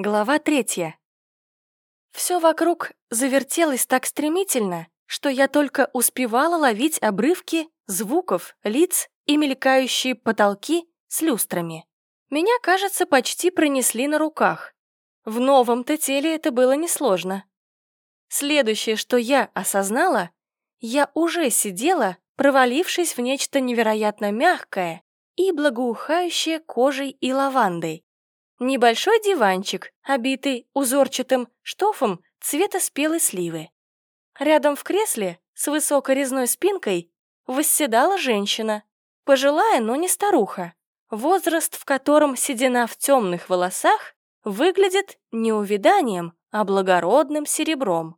Глава третья. Все вокруг завертелось так стремительно, что я только успевала ловить обрывки звуков, лиц и мелькающие потолки с люстрами. Меня, кажется, почти пронесли на руках. В новом-то теле это было несложно. Следующее, что я осознала, я уже сидела, провалившись в нечто невероятно мягкое и благоухающее кожей и лавандой. Небольшой диванчик, обитый узорчатым штофом цвета спелой сливы. Рядом в кресле с высокой резной спинкой восседала женщина, пожилая, но не старуха, возраст в котором седина в темных волосах выглядит не увяданием, а благородным серебром.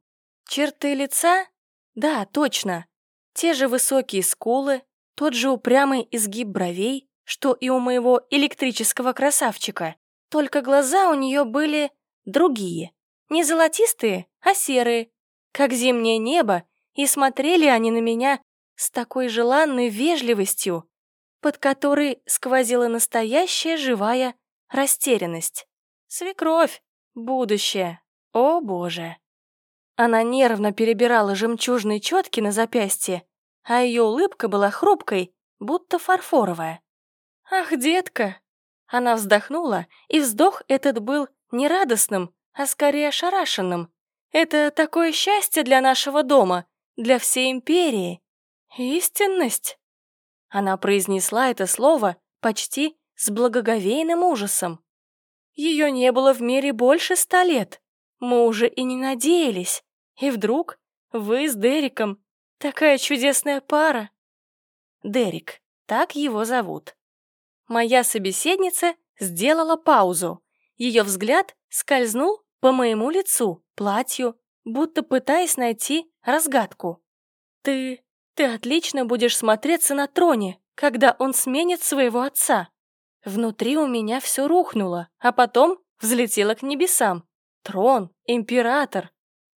Черты лица? Да, точно. Те же высокие скулы, тот же упрямый изгиб бровей, что и у моего электрического красавчика. Только глаза у нее были другие. Не золотистые, а серые, как зимнее небо, и смотрели они на меня с такой желанной вежливостью, под которой сквозила настоящая живая растерянность. Свекровь, будущее, о боже. Она нервно перебирала жемчужные четки на запястье, а ее улыбка была хрупкой, будто фарфоровая. «Ах, детка, она вздохнула, и вздох этот был не радостным, а скорее ошарашенным. Это такое счастье для нашего дома, для всей империи. Истинность. Она произнесла это слово почти с благоговейным ужасом. Ее не было в мире больше ста лет. Мы уже и не надеялись. И вдруг вы с Дериком. Такая чудесная пара. Дерик, так его зовут. Моя собеседница сделала паузу. Ее взгляд скользнул по моему лицу, платью, будто пытаясь найти разгадку. «Ты... ты отлично будешь смотреться на троне, когда он сменит своего отца». Внутри у меня все рухнуло, а потом взлетело к небесам. Трон, император.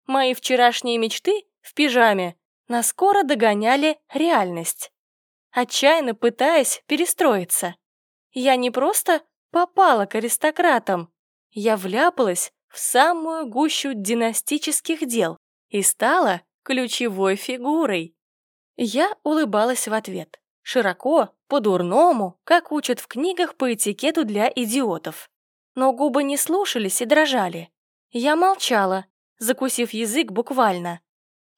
Мои вчерашние мечты в пижаме наскоро догоняли реальность. Отчаянно пытаясь перестроиться. Я не просто попала к аристократам, я вляпалась в самую гущу династических дел и стала ключевой фигурой. Я улыбалась в ответ, широко, по-дурному, как учат в книгах по этикету для идиотов. Но губы не слушались и дрожали. Я молчала, закусив язык буквально.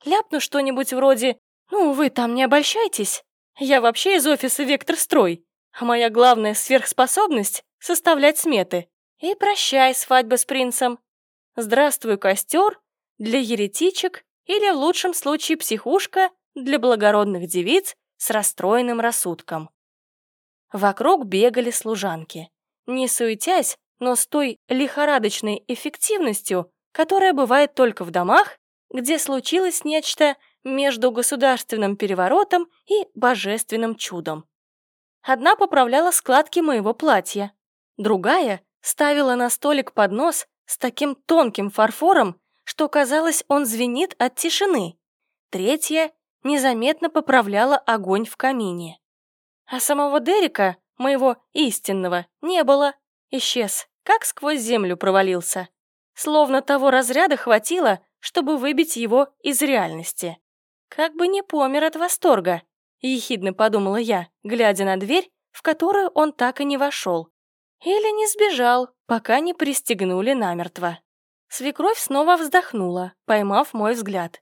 Ляпну что-нибудь вроде «Ну, вы там не обольщайтесь. Я вообще из офиса «Вектор Строй» а моя главная сверхспособность — составлять сметы. И прощай, свадьба с принцем. Здравствуй, костер для еретичек или, в лучшем случае, психушка для благородных девиц с расстроенным рассудком. Вокруг бегали служанки. Не суетясь, но с той лихорадочной эффективностью, которая бывает только в домах, где случилось нечто между государственным переворотом и божественным чудом. Одна поправляла складки моего платья, другая ставила на столик поднос с таким тонким фарфором, что казалось, он звенит от тишины. Третья незаметно поправляла огонь в камине. А самого Дерека, моего истинного, не было. Исчез, как сквозь землю провалился. Словно того разряда хватило, чтобы выбить его из реальности. Как бы не помер от восторга, ехидно подумала я, глядя на дверь, в которую он так и не вошел. Или не сбежал, пока не пристегнули намертво. Свекровь снова вздохнула, поймав мой взгляд.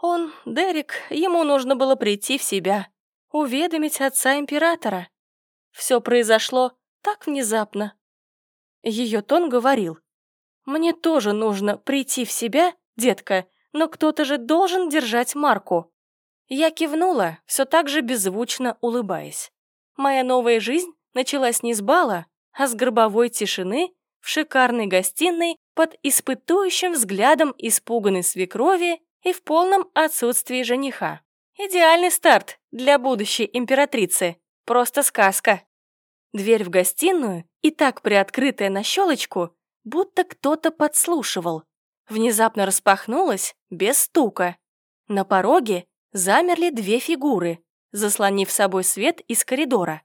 Он, Дерек, ему нужно было прийти в себя, уведомить отца императора. Все произошло так внезапно. Ее тон говорил. «Мне тоже нужно прийти в себя, детка, но кто-то же должен держать марку. Я кивнула, все так же беззвучно улыбаясь. Моя новая жизнь началась не с бала, а с гробовой тишины в шикарной гостиной под испытующим взглядом испуганной свекрови и в полном отсутствии жениха. Идеальный старт для будущей императрицы. Просто сказка. Дверь в гостиную, и так приоткрытая на щелочку, будто кто-то подслушивал. Внезапно распахнулась без стука. На пороге замерли две фигуры, заслонив собой свет из коридора.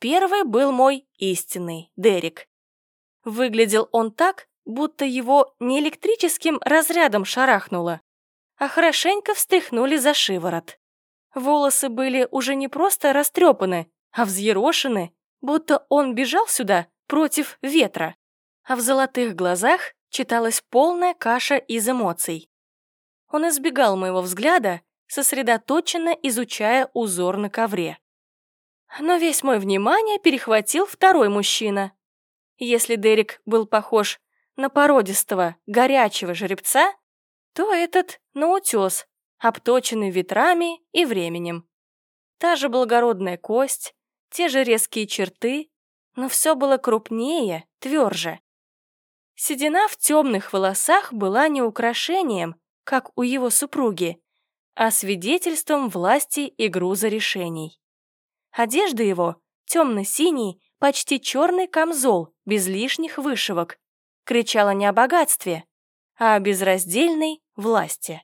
Первый был мой истинный, Дерек. Выглядел он так, будто его не электрическим разрядом шарахнуло, а хорошенько встряхнули за шиворот. Волосы были уже не просто растрепаны, а взъерошены, будто он бежал сюда против ветра. А в золотых глазах читалась полная каша из эмоций. Он избегал моего взгляда, сосредоточенно изучая узор на ковре. Но весь мой внимание перехватил второй мужчина. Если Дерек был похож на породистого, горячего жеребца, то этот на утес, обточенный ветрами и временем. Та же благородная кость, те же резкие черты, но все было крупнее, тверже. Седина в темных волосах была не украшением, как у его супруги, а свидетельством власти и груза решений. Одежда его — темно-синий, почти черный камзол, без лишних вышивок, кричала не о богатстве, а о безраздельной власти,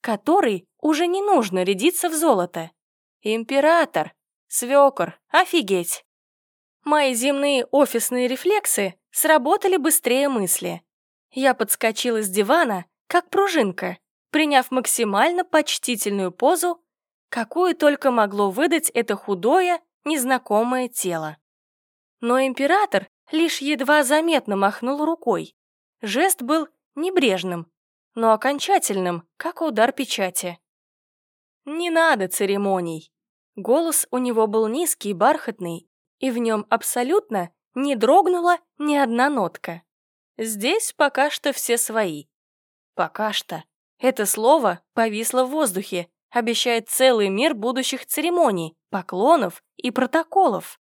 которой уже не нужно рядиться в золото. Император, свекор, офигеть! Мои земные офисные рефлексы сработали быстрее мысли. Я подскочила с дивана, как пружинка, приняв максимально почтительную позу, какую только могло выдать это худое, незнакомое тело. Но император лишь едва заметно махнул рукой. Жест был небрежным, но окончательным, как удар печати. «Не надо церемоний». Голос у него был низкий, бархатный, и в нем абсолютно не дрогнула ни одна нотка. Здесь пока что все свои. Пока что. Это слово повисло в воздухе, обещает целый мир будущих церемоний, поклонов и протоколов.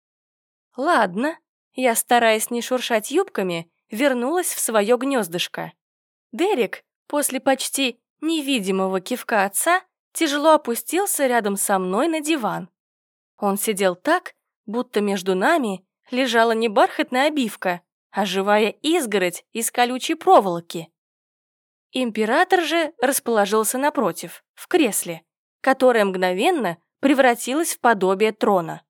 Ладно, я, стараясь не шуршать юбками, вернулась в свое гнездышко. Дерек, после почти невидимого кивка отца, тяжело опустился рядом со мной на диван. Он сидел так, будто между нами лежала не бархатная обивка, а живая изгородь из колючей проволоки. Император же расположился напротив, в кресле, которое мгновенно превратилось в подобие трона.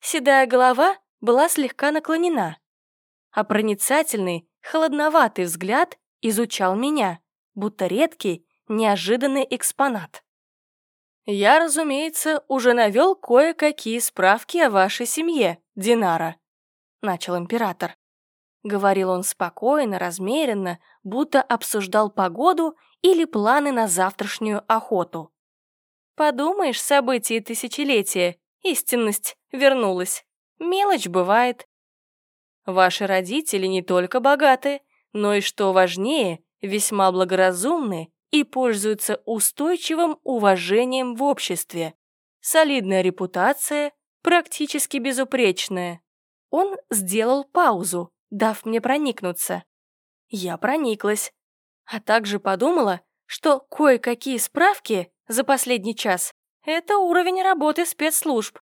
Седая голова была слегка наклонена, а проницательный, холодноватый взгляд изучал меня, будто редкий, неожиданный экспонат. «Я, разумеется, уже навел кое-какие справки о вашей семье, Динара», — начал император. Говорил он спокойно, размеренно, будто обсуждал погоду или планы на завтрашнюю охоту. Подумаешь, события тысячелетия, истинность вернулась. Мелочь бывает. Ваши родители не только богаты, но и, что важнее, весьма благоразумны и пользуются устойчивым уважением в обществе. Солидная репутация, практически безупречная. Он сделал паузу, дав мне проникнуться. Я прониклась, а также подумала, что кое-какие справки за последний час — это уровень работы спецслужб.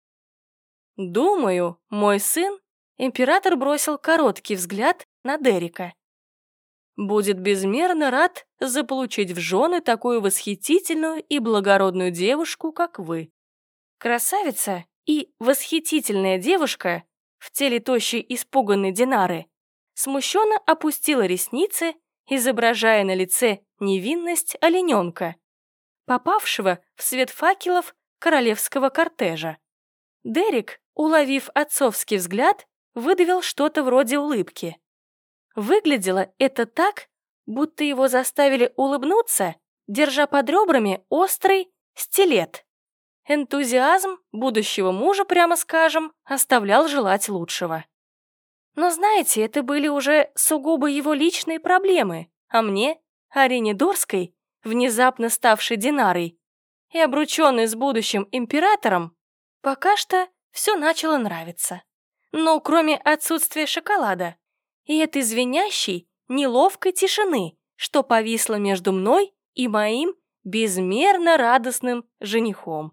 Думаю, мой сын, император бросил короткий взгляд на Дерека. Будет безмерно рад заполучить в жены такую восхитительную и благородную девушку, как вы. Красавица и восхитительная девушка в теле тощей испуганной Динары смущенно опустила ресницы, изображая на лице невинность олененка, попавшего в свет факелов королевского кортежа. Дерек, уловив отцовский взгляд, выдавил что-то вроде улыбки. Выглядело это так, будто его заставили улыбнуться, держа под ребрами острый стилет. Энтузиазм будущего мужа, прямо скажем, оставлял желать лучшего. Но знаете, это были уже сугубо его личные проблемы, а мне, Арине Дорской, внезапно ставшей Динарой, и обрученной с будущим императором, пока что все начало нравиться. Но кроме отсутствия шоколада и этой звенящей, неловкой тишины, что повисло между мной и моим безмерно радостным женихом.